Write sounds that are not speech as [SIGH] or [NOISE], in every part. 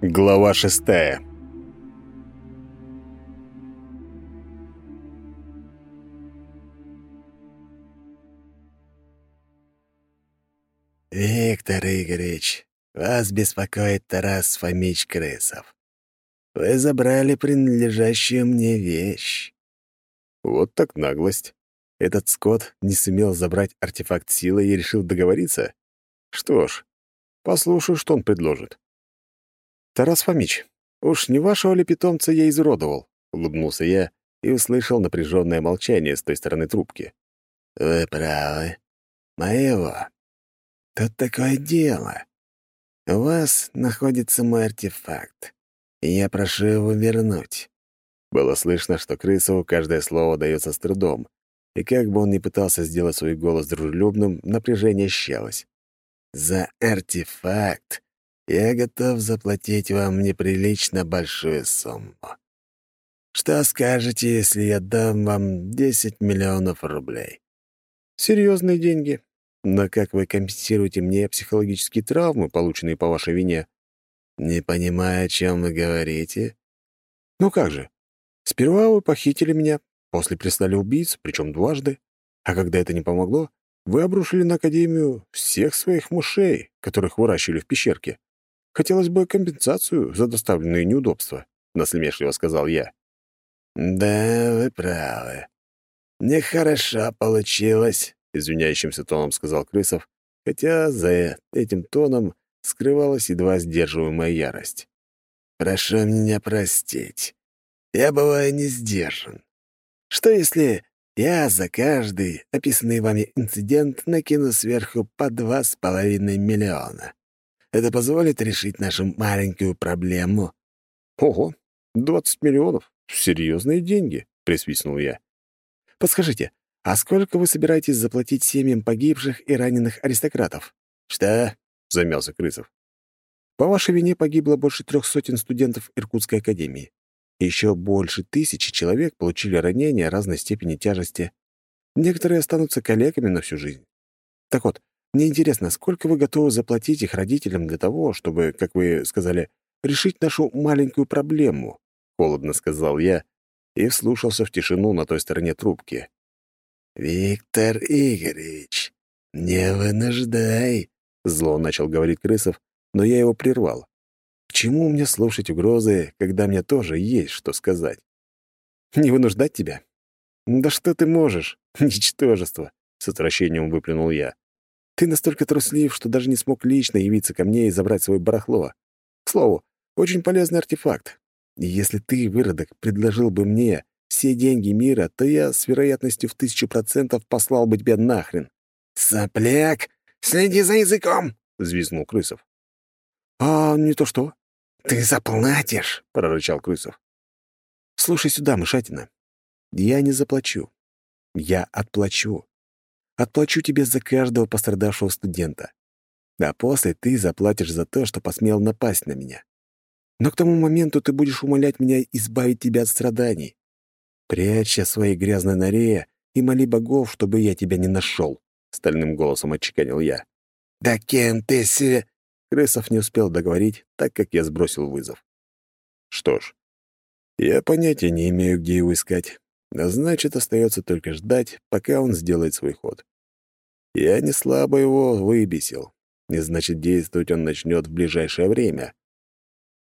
Глава шестая «Виктор Игоревич, вас беспокоит Тарас Фомич Крысов. Вы забрали принадлежащую мне вещь». Вот так наглость. Этот скот не сумел забрать артефакт силы и решил договориться? Что ж, послушаю, что он предложит. «Тарас Фомич, уж не вашего ли питомца я изуродовал?» — улыбнулся я и услышал напряженное молчание с той стороны трубки. «Вы правы. Моего. Тут такое дело. У вас находится мой артефакт, и я прошу его вернуть». Было слышно, что Крысову каждое слово дается с трудом, и как бы он ни пытался сделать свой голос дружелюбным, напряжение ощущалось. «За артефакт я готов заплатить вам неприлично большую сумму. Что скажете, если я дам вам 10 миллионов рублей?» «Серьезные деньги. Но как вы компенсируете мне психологические травмы, полученные по вашей вине?» «Не понимаю, о чем вы говорите». «Ну как же? Сперва вы похитили меня, после прислали убийц, причем дважды. А когда это не помогло, вы обрушили на Академию всех своих мышей, которых выращивали в пещерке. Хотелось бы компенсацию за доставленные неудобства», — насмешливо сказал я. «Да, вы правы. Нехорошо получилось», — извиняющимся тоном сказал Крысов, хотя за этим тоном скрывалась едва сдерживаемая ярость. «Прошу меня простить. Я бываю не сдержан. Что если я за каждый описанный вами инцидент накину сверху по два с половиной миллиона? Это позволит решить нашу маленькую проблему?» «Ого, двадцать миллионов. Серьезные деньги», — присвистнул я. «Подскажите, а сколько вы собираетесь заплатить семьям погибших и раненых аристократов?» «Что?» — замялся Крысов. «По вашей вине погибло больше трех сотен студентов Иркутской академии. Еще больше тысячи человек получили ранения разной степени тяжести. Некоторые останутся коллегами на всю жизнь. Так вот, мне интересно, сколько вы готовы заплатить их родителям для того, чтобы, как вы сказали, решить нашу маленькую проблему?» — холодно сказал я и вслушался в тишину на той стороне трубки. «Виктор Игоревич, не вынуждай», — зло начал говорить Крысов, но я его прервал. Чему мне слушать угрозы, когда мне тоже есть что сказать? Не вынуждать тебя? Да что ты можешь, [LAUGHS] ничтожество, с отвращением выплюнул я. Ты настолько труслив, что даже не смог лично явиться ко мне и забрать свое барахло. К слову, очень полезный артефакт. Если ты, выродок, предложил бы мне все деньги мира, то я с вероятностью в тысячу процентов послал бы тебя нахрен. «Сопляк, следи за языком!» — взвизгнул Крысов. «А не то что?» «Ты заплатишь!» — прорычал Крысов. «Слушай сюда, мышатина. Я не заплачу. Я отплачу. Отплачу тебе за каждого пострадавшего студента. А после ты заплатишь за то, что посмел напасть на меня. Но к тому моменту ты будешь умолять меня избавить тебя от страданий. Прячься в своей грязной норе и моли богов, чтобы я тебя не нашел», — стальным голосом отчеканил я. «Да кем ты себе...» Крысов не успел договорить, так как я сбросил вызов. Что ж, я понятия не имею, где его искать. А значит, остается только ждать, пока он сделает свой ход. Я не слабо его выбесил, и значит, действовать он начнет в ближайшее время.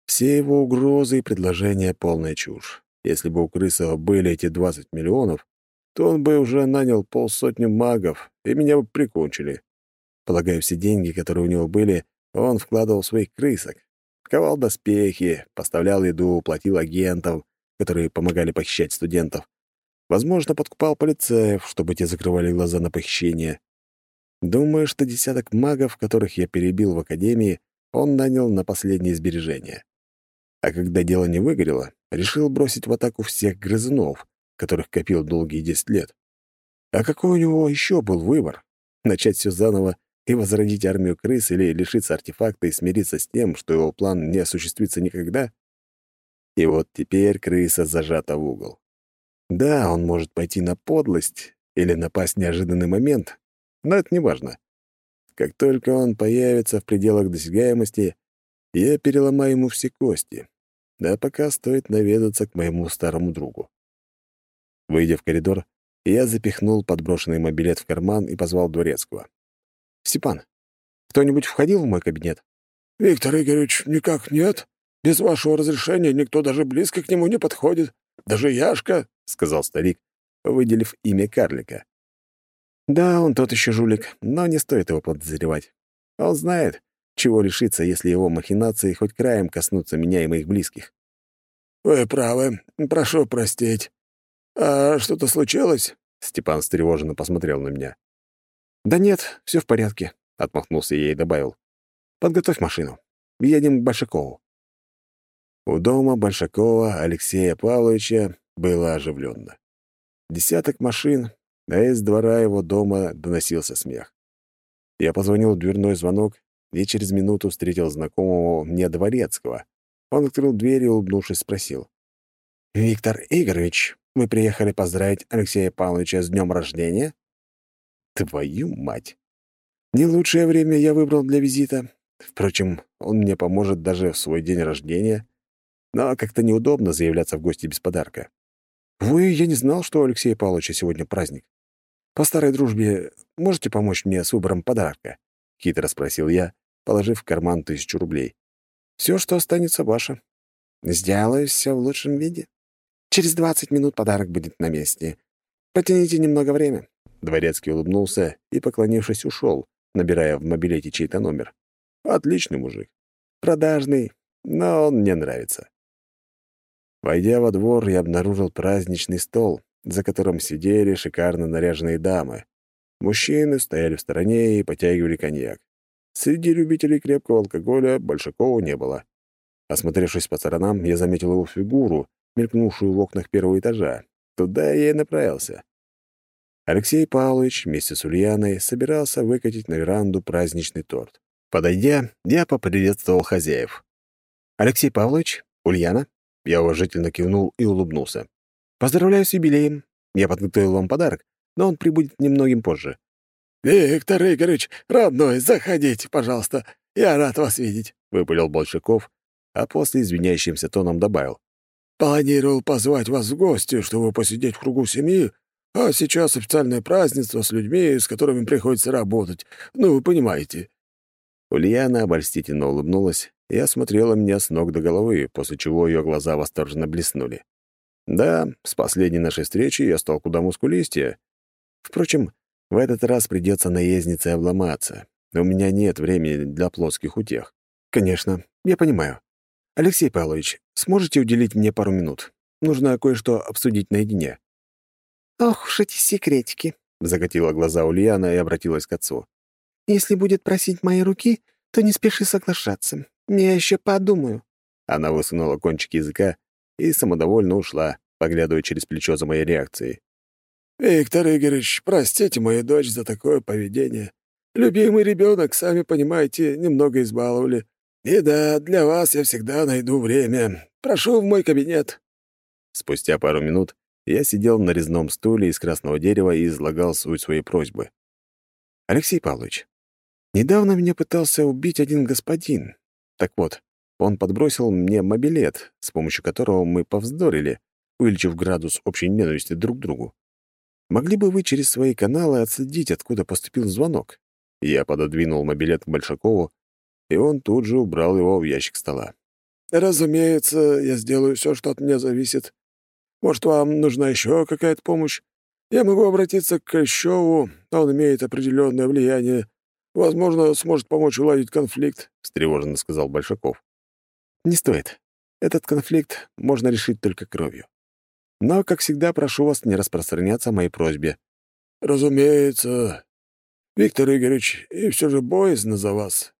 Все его угрозы и предложения — полная чушь. Если бы у Крысова были эти 20 миллионов, то он бы уже нанял полсотни магов, и меня бы прикончили. Полагаю, все деньги, которые у него были, он вкладывал своих крысок. Ковал доспехи, поставлял еду, платил агентам, которые помогали похищать студентов. Возможно, подкупал полицаев, чтобы те закрывали глаза на похищение. Думаю, что десяток магов, которых я перебил в академии, он нанял на последние сбережения. А когда дело не выгорело, решил бросить в атаку всех грызунов, которых копил долгие десять лет. А какой у него еще был выбор? Начать все заново и возродить армию крыс или лишиться артефакта и смириться с тем, что его план не осуществится никогда? И вот теперь крыса зажата в угол. Да, он может пойти на подлость или напасть в неожиданный момент, Но это не важно. Как только он появится в пределах досягаемости, я переломаю ему все кости. Да пока стоит наведаться к моему старому другу. Выйдя в коридор, я запихнул подброшенный мобилет в карман и позвал Дворецкого. «Степан, кто-нибудь входил в мой кабинет?» «Виктор Игоревич, никак нет. Без вашего разрешения никто даже близко к нему не подходит. Даже Яшка», — сказал старик, выделив имя карлика. «Да, он тот еще жулик, но не стоит его подозревать. Он знает, чего лишиться, если его махинации хоть краем коснутся меня и моих близких». «Вы правы. Прошу простить. А что-то случилось?» Степан встревоженно посмотрел на меня. «Да нет, все в порядке», — отмахнулся я и добавил. «Подготовь машину. Едем к Большакову». У дома Большакова Алексея Павловича было оживленно. Десяток машин, а из двора его дома доносился смех. Я позвонил в дверной звонок и через минуту встретил знакомого мне дворецкого. Он открыл дверь и, улыбнувшись, спросил. «Виктор Игоревич, вы приехали поздравить Алексея Павловича с днем рождения?» «Твою мать! Не лучшее время я выбрал для визита. Впрочем, он мне поможет даже в свой день рождения. Но как-то неудобно заявляться в гости без подарка. Вы, я не знал, что у Алексея Павловича сегодня праздник. По старой дружбе можете помочь мне с выбором подарка?» — хитро спросил я, положив в карман тысячу рублей. «Все, что останется, ваше. Сделаю все в лучшем виде. Через двадцать минут подарок будет на месте. Потяните немного время». Дворецкий улыбнулся и, поклонившись, ушел, набирая в мобилете чей-то номер. «Отличный мужик. Продажный, но он мне нравится». Войдя во двор, я обнаружил праздничный стол, за которым сидели шикарно наряженные дамы. Мужчины стояли в стороне и потягивали коньяк. Среди любителей крепкого алкоголя Большакова не было. Осмотревшись по сторонам, я заметил его фигуру, мелькнувшую в окнах первого этажа. Туда я и направился. Алексей Павлович вместе с Ульяной собирался выкатить на веранду праздничный торт. Подойдя, я поприветствовал хозяев. «Алексей Павлович? Ульяна?» Я уважительно кивнул и улыбнулся. «Поздравляю с юбилеем. Я подготовил вам подарок, но он прибудет немногим позже». «Виктор Игоревич, родной, заходите, пожалуйста. Я рад вас видеть», — выпалил Большаков, а после извиняющимся тоном добавил. «Планировал позвать вас в гости, чтобы посидеть в кругу семьи, а сейчас официальное празднество с людьми, с которыми приходится работать. Ну, вы понимаете». Ульяна обольстительно улыбнулась и осмотрела меня с ног до головы, после чего ее глаза восторженно блеснули. Да, с последней нашей встречи я стал куда мускулистее. Впрочем, в этот раз придется наезднице обломаться. У меня нет времени для плоских утех. Конечно, я понимаю. Алексей Павлович, сможете уделить мне пару минут? Нужно кое-что обсудить наедине. Ох уж эти секретики, закатила глаза Ульяна и обратилась к отцу. Если будет просить мои руки, то не спеши соглашаться. Я еще подумаю. Она высунула кончик языка и самодовольно ушла, поглядывая через плечо за моей реакцией. «Виктор Игоревич, простите мою дочь за такое поведение. Любимый ребенок, сами понимаете, немного избаловали. И да, для вас я всегда найду время. Прошу в мой кабинет». Спустя пару минут я сидел на резном стуле из красного дерева и излагал суть своей просьбы. «Алексей Павлович, недавно меня пытался убить один господин. Так вот, он подбросил мне мобилет, с помощью которого мы повздорили, увеличив градус общей ненависти друг к другу. Могли бы вы через свои каналы отследить, откуда поступил звонок? Я пододвинул мобилет к Большакову, и он тут же убрал его в ящик стола. «Разумеется, я сделаю все, что от меня зависит. Может, вам нужна еще какая-то помощь? Я могу обратиться к Крещеву, он имеет определенное влияние. Возможно, сможет помочь уладить конфликт», — встревоженно сказал Большаков. «Не стоит. Этот конфликт можно решить только кровью. Но, как всегда, прошу вас не распространяться о моей просьбе». «Разумеется. Виктор Игоревич, и все же боязно за вас.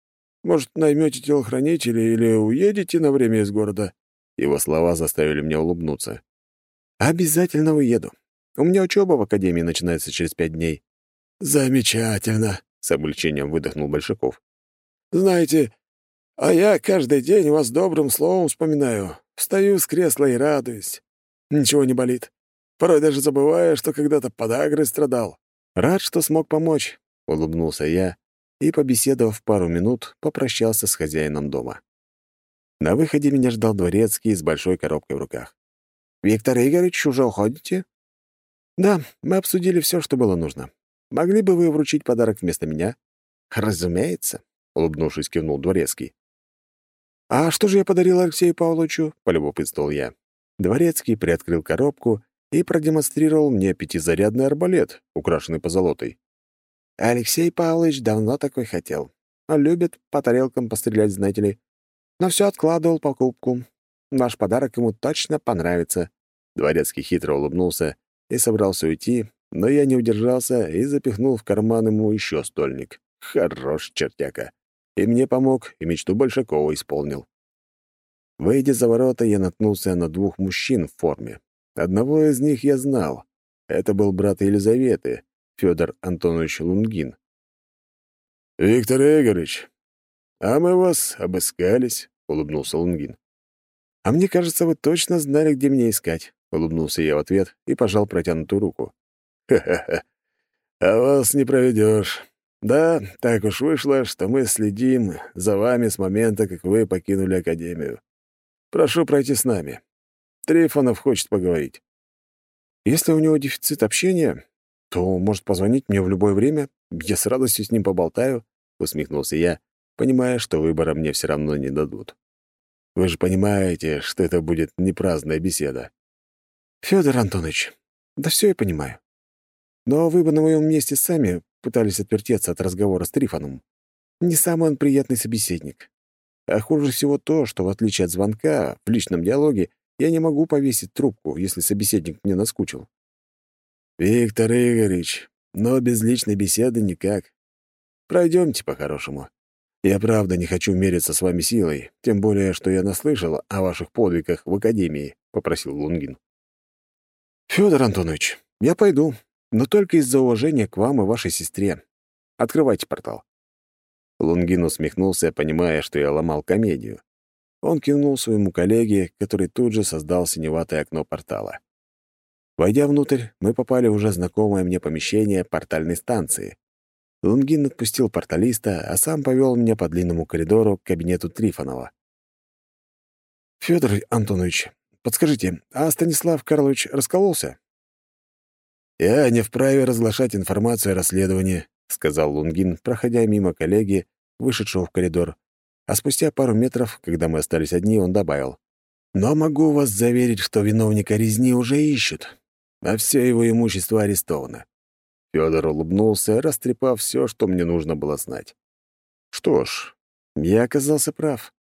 Может, наймете телохранителя или уедете на время из города?» Его слова заставили меня улыбнуться. «Обязательно уеду. У меня учеба в академии начинается через пять дней». «Замечательно», — с облегчением выдохнул Большаков. «Знаете, а я каждый день вас добрым словом вспоминаю. Встаю с кресла и радуюсь. Ничего не болит. Порой даже забываю, что когда-то подагрой страдал. Рад, что смог помочь. улыбнулся я и, побеседовав пару минут, попрощался с хозяином дома. На выходе меня ждал дворецкий с большой коробкой в руках. «Виктор Игоревич, уже уходите?» «Да, мы обсудили все, что было нужно. Могли бы вы вручить подарок вместо меня?» «Разумеется», — улыбнувшись, кивнул дворецкий. «А что же я подарил Алексею Павловичу?» — полюбопытствовал я. Дворецкий приоткрыл коробку и продемонстрировал мне пятизарядный арбалет, украшенный позолотой. Алексей Павлович давно такой хотел. Он любит по тарелкам пострелять, знаете ли. Но все откладывал покупку. Ваш подарок ему точно понравится». Дворецкий хитро улыбнулся и собрался уйти, но я не удержался и запихнул в карман ему еще стольник. Хорош чертяка. И мне помог, и мечту Большакова исполнил. Выйдя за ворота, я наткнулся на двух мужчин в форме. Одного из них я знал. Это был брат Елизаветы, Федор Антонович Лунгин. «Виктор Игоревич, а мы вас обыскались», — улыбнулся Лунгин. «А мне кажется, вы точно знали, где меня искать», — улыбнулся я в ответ и пожал протянутую руку. «Ха-ха-ха, а вас не проведешь. Да, так уж вышло, что мы следим за вами с момента, как вы покинули Академию. Прошу пройти с нами. Трифонов хочет поговорить». «Если у него дефицит общения, то может позвонить мне в любое время. Я с радостью с ним поболтаю», — усмехнулся я, понимая, что выбора мне все равно не дадут. «Вы же понимаете, что это будет не праздная беседа». «Фёдор Антонович, да все я понимаю. Но вы бы на моем месте сами пытались отвертеться от разговора с Трифоном. Не самый он приятный собеседник. А хуже всего то, что, в отличие от звонка, в личном диалоге я не могу повесить трубку, если собеседник мне наскучил. «Виктор Игоревич, но без личной беседы никак. Пройдемте по-хорошему. Я правда не хочу мериться с вами силой, тем более, что я наслышал о ваших подвигах в Академии», — попросил Лунгин. «Фёдор Антонович, я пойду, но только из-за уважения к вам и вашей сестре. Открывайте портал». Лунгин усмехнулся, понимая, что я ломал комедию. Он кивнул своему коллеге, который тут же создал синеватое окно портала. Войдя внутрь, мы попали в уже знакомое мне помещение портальной станции. Лунгин отпустил порталиста, а сам повел меня по длинному коридору к кабинету Трифонова. «Фёдор Антонович, подскажите, а Станислав Карлович раскололся?» «Я не вправе разглашать информацию о расследовании», — сказал Лунгин, проходя мимо коллеги, вышедшего в коридор. А спустя пару метров, когда мы остались одни, он добавил. «Но могу вас заверить, что виновника резни уже ищут а все его имущество арестовано. Федор улыбнулся, растрепав все, что мне нужно было знать. Что ж, я оказался прав.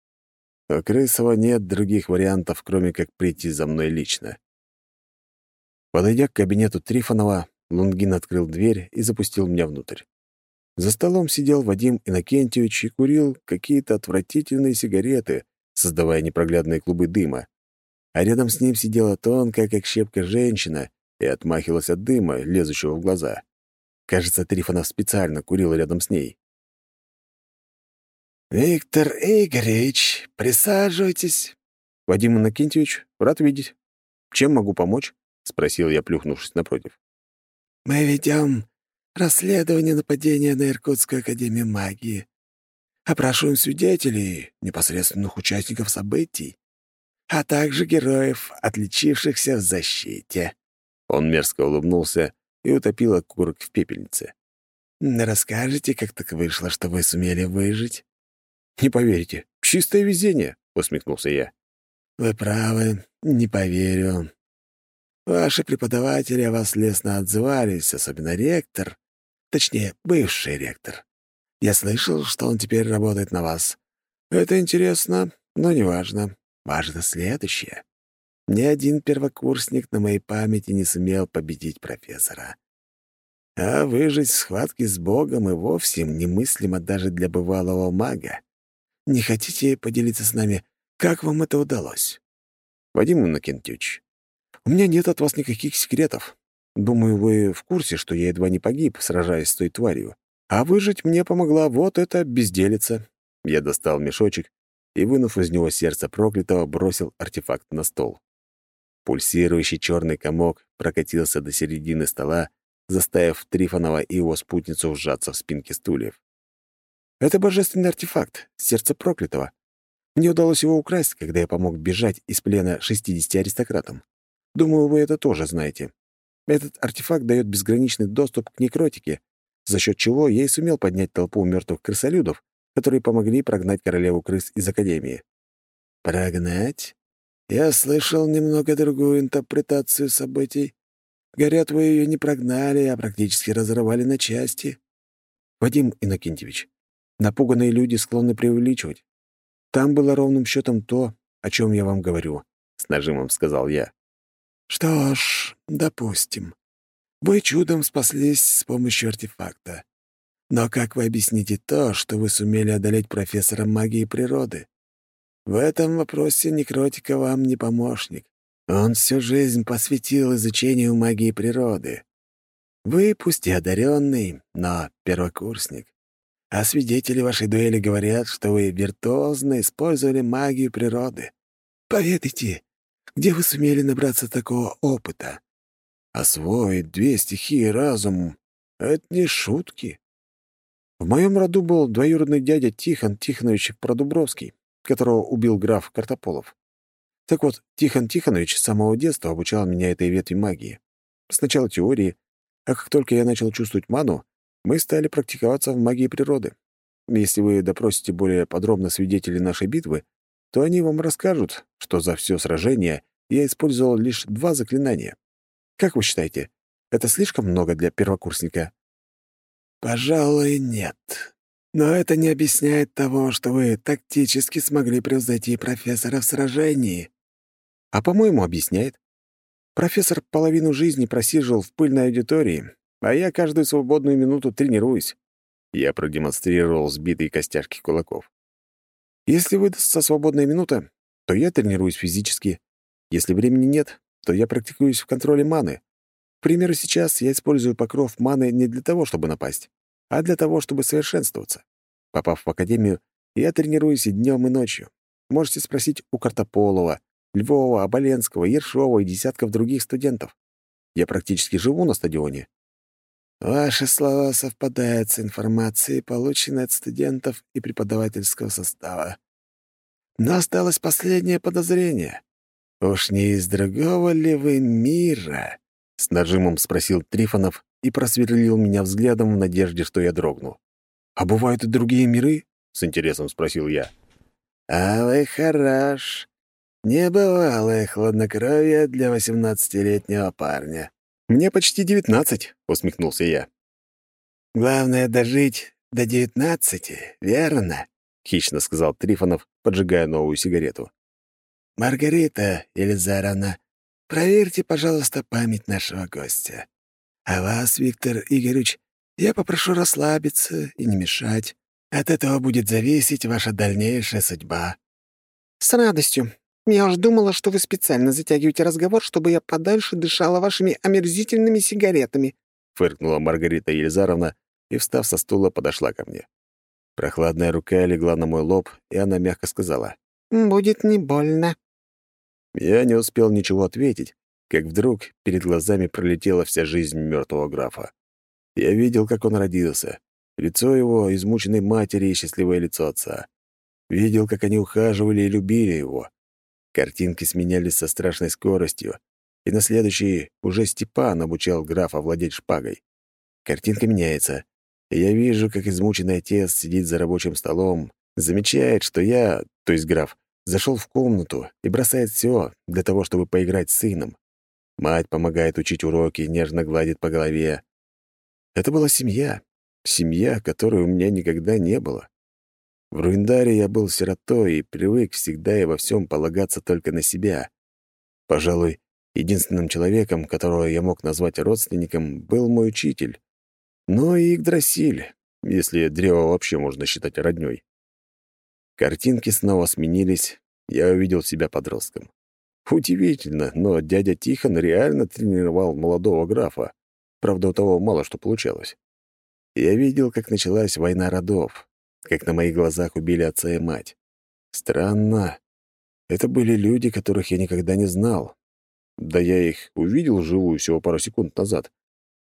У Крысова нет других вариантов, кроме как прийти за мной лично. Подойдя к кабинету Трифонова, Лунгин открыл дверь и запустил меня внутрь. За столом сидел Вадим Иннокентьевич и курил какие-то отвратительные сигареты, создавая непроглядные клубы дыма. А рядом с ним сидела тонкая, как щепка, женщина и отмахивалась от дыма, лезущего в глаза. Кажется, Трифонов специально курил рядом с ней. «Виктор Игоревич, присаживайтесь». «Вадим Иннокентьевич, рад видеть. Чем могу помочь?» — спросил я, плюхнувшись напротив. «Мы ведем расследование нападения на Иркутскую академию магии. Опрашиваем свидетелей, непосредственных участников событий, а также героев, отличившихся в защите». Он мерзко улыбнулся и утопил окурок в пепельнице. «Расскажете, как так вышло, что вы сумели выжить?» «Не поверите, чистое везение», — усмехнулся я. «Вы правы, не поверю. Ваши преподаватели о вас лестно отзывались, особенно ректор, точнее, бывший ректор. Я слышал, что он теперь работает на вас. Это интересно, но не важно. Важно следующее. Ни один первокурсник на моей памяти не сумел победить профессора. А выжить в схватке с Богом и вовсе немыслимо даже для бывалого мага. Не хотите поделиться с нами, как вам это удалось? Вадим Иннокентьевич, у меня нет от вас никаких секретов. Думаю, вы в курсе, что я едва не погиб, сражаясь с той тварью. А выжить мне помогла вот эта безделица. Я достал мешочек и, вынув из него сердце проклятого, бросил артефакт на стол. Пульсирующий черный комок прокатился до середины стола заставив Трифонова и его спутницу вжаться в спинки стульев. «Это божественный артефакт, сердце проклятого. Мне удалось его украсть, когда я помог бежать из плена 60 аристократам. Думаю, вы это тоже знаете. Этот артефакт дает безграничный доступ к некротике, за счет чего я и сумел поднять толпу мертвых крысолюдов, которые помогли прогнать королеву крыс из Академии. «Прогнать? Я слышал немного другую интерпретацию событий. Говорят, вы ее не прогнали, а практически разорвали на части». «Вадим Иннокентьевич, напуганные люди склонны преувеличивать. Там было ровным счетом то, о чем я вам говорю», — с нажимом сказал я. «Что ж, допустим. Вы чудом спаслись с помощью артефакта. Но как вы объясните то, что вы сумели одолеть профессора магии природы? В этом вопросе некротика вам не помощник. Он всю жизнь посвятил изучению магии природы. Вы, пусть и одаренный, но первокурсник. А свидетели вашей дуэли говорят, что вы виртуозно использовали магию природы. Поведайте, где вы сумели набраться такого опыта? Освоить две стихии разум — это не шутки. В моем роду был двоюродный дядя Тихон Тихонович Продубровский которого убил граф Картополов. Так вот, Тихон Тихонович с самого детства обучал меня этой ветви магии. Сначала теории, а как только я начал чувствовать ману, мы стали практиковаться в магии природы. Если вы допросите более подробно свидетелей нашей битвы, то они вам расскажут, что за все сражение я использовал лишь два заклинания. Как вы считаете, это слишком много для первокурсника? Пожалуй, нет. Но это не объясняет того, что вы тактически смогли превзойти профессора в сражении. А, по-моему, объясняет. Профессор половину жизни просиживал в пыльной аудитории, а я каждую свободную минуту тренируюсь. Я продемонстрировал сбитые костяшки кулаков. Если выдастся свободная минута, то я тренируюсь физически. Если времени нет, то я практикуюсь в контроле маны. К примеру, сейчас я использую покров маны не для того, чтобы напасть, а для того, чтобы совершенствоваться. Попав в академию, я тренируюсь и днем, и ночью. Можете спросить у Картополова, Львова, Оболенского, Ершова и десятков других студентов. Я практически живу на стадионе. Ваши слова совпадают с информацией, полученной от студентов и преподавательского состава. Но осталось последнее подозрение. Уж не из другого ли вы мира? С нажимом спросил Трифонов и просверлил меня взглядом в надежде, что я дрогну. «А бывают и другие миры?» — с интересом спросил я. «А вы хорош. Небывалое хладнокровие для восемнадцатилетнего парня». «Мне почти девятнадцать», — усмехнулся я. «Главное — дожить до девятнадцати, верно?» — хищно сказал Трифонов, поджигая новую сигарету. «Маргарита Елизаровна, Проверьте, пожалуйста, память нашего гостя. А вас, Виктор Игоревич, я попрошу расслабиться и не мешать. От этого будет зависеть ваша дальнейшая судьба». «С радостью. Я уж думала, что вы специально затягиваете разговор, чтобы я подальше дышала вашими омерзительными сигаретами», — фыркнула Маргарита Елизаровна и, встав со стула, подошла ко мне. Прохладная рука легла на мой лоб, и она мягко сказала. «Будет не больно». Я не успел ничего ответить, как вдруг перед глазами пролетела вся жизнь мертвого графа. Я видел, как он родился, лицо его измученной матери и счастливое лицо отца. Видел, как они ухаживали и любили его. Картинки сменялись со страшной скоростью, и на следующий уже Степан обучал графа владеть шпагой. Картинка меняется, и я вижу, как измученный отец сидит за рабочим столом, замечает, что я, то есть граф, Зашел в комнату и бросает все для того, чтобы поиграть с сыном. Мать помогает учить уроки, нежно гладит по голове. Это была семья. Семья, которой у меня никогда не было. В Руиндаре я был сиротой и привык всегда и во всем полагаться только на себя. Пожалуй, единственным человеком, которого я мог назвать родственником, был мой учитель. Но и Игдрасиль, если древо вообще можно считать роднёй. Картинки снова сменились, я увидел себя подростком. Удивительно, но дядя Тихон реально тренировал молодого графа. Правда, у того мало что получалось. Я видел, как началась война родов, как на моих глазах убили отца и мать. Странно. Это были люди, которых я никогда не знал. Да я их увидел живую всего пару секунд назад.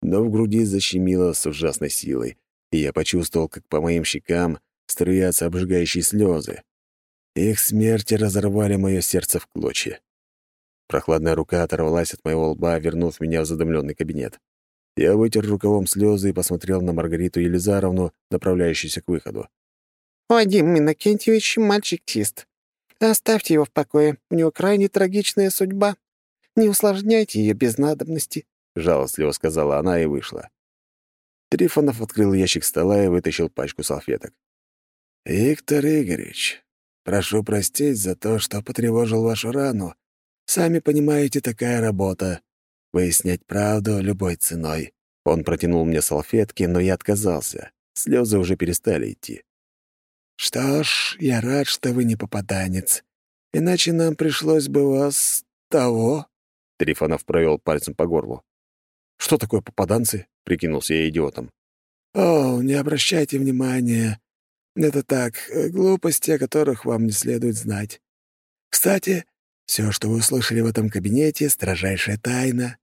но в груди защемило с ужасной силой, и я почувствовал, как по моим щекам струятся обжигающие слезы. Их смерти разорвали мое сердце в клочья. Прохладная рука оторвалась от моего лба, вернув меня в задымленный кабинет. Я вытер рукавом слезы и посмотрел на Маргариту Елизаровну, направляющуюся к выходу. «Вадим Иннокентьевич — мальчик-тист. Оставьте его в покое, у него крайне трагичная судьба. Не усложняйте ее без надобности», — жалостливо сказала она и вышла. Трифонов открыл ящик стола и вытащил пачку салфеток. «Виктор Игоревич, прошу простить за то, что потревожил вашу рану. Сами понимаете, такая работа. Выяснять правду любой ценой». Он протянул мне салфетки, но я отказался. Слезы уже перестали идти. «Что ж, я рад, что вы не попаданец. Иначе нам пришлось бы вас... того...» Трифонов провел пальцем по горлу. «Что такое попаданцы?» — прикинулся я идиотом. «О, не обращайте внимания. Это так, э, глупости, о которых вам не следует знать. Кстати, все, что вы услышали в этом кабинете, — строжайшая тайна.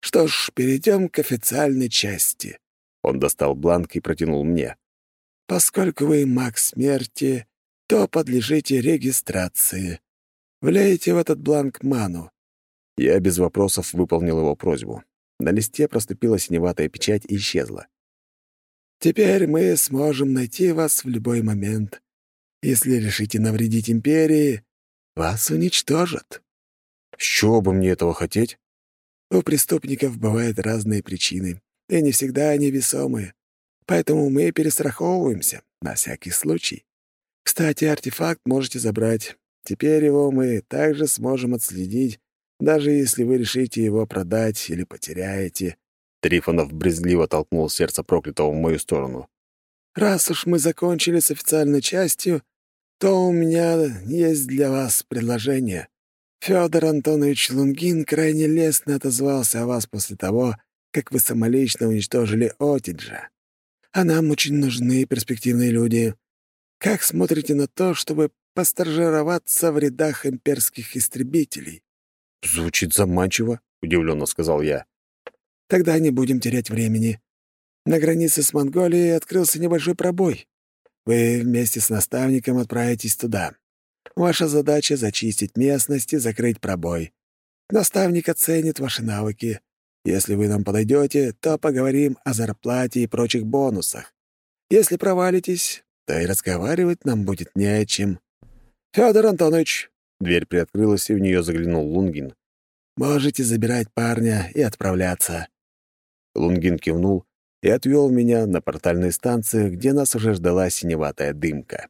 Что ж, перейдем к официальной части». Он достал бланк и протянул мне. Поскольку вы маг смерти, то подлежите регистрации. Влейте в этот бланк ману». Я без вопросов выполнил его просьбу. На листе проступила синеватая печать и исчезла. «Теперь мы сможем найти вас в любой момент. Если решите навредить Империи, вас уничтожат». «С чего бы мне этого хотеть?» «У преступников бывают разные причины, и не всегда они весомые. Поэтому мы перестраховываемся, на всякий случай. Кстати, артефакт можете забрать. Теперь его мы также сможем отследить, даже если вы решите его продать или потеряете». Трифонов брезгливо толкнул сердце проклятого в мою сторону. «Раз уж мы закончили с официальной частью, то у меня есть для вас предложение. Федор Антонович Лунгин крайне лестно отозвался о вас после того, как вы самолично уничтожили Отиджа а нам очень нужны перспективные люди. Как смотрите на то, чтобы постажироваться в рядах имперских истребителей?» «Звучит заманчиво», — удивленно сказал я. «Тогда не будем терять времени. На границе с Монголией открылся небольшой пробой. Вы вместе с наставником отправитесь туда. Ваша задача — зачистить местность и закрыть пробой. Наставник оценит ваши навыки. Если вы нам подойдете, то поговорим о зарплате и прочих бонусах. Если провалитесь, то и разговаривать нам будет не о чем. Федор Антонович!» Дверь приоткрылась, и в нее заглянул Лунгин. «Можете забирать парня и отправляться». Лунгин кивнул и отвел меня на портальные станции, где нас уже ждала синеватая дымка.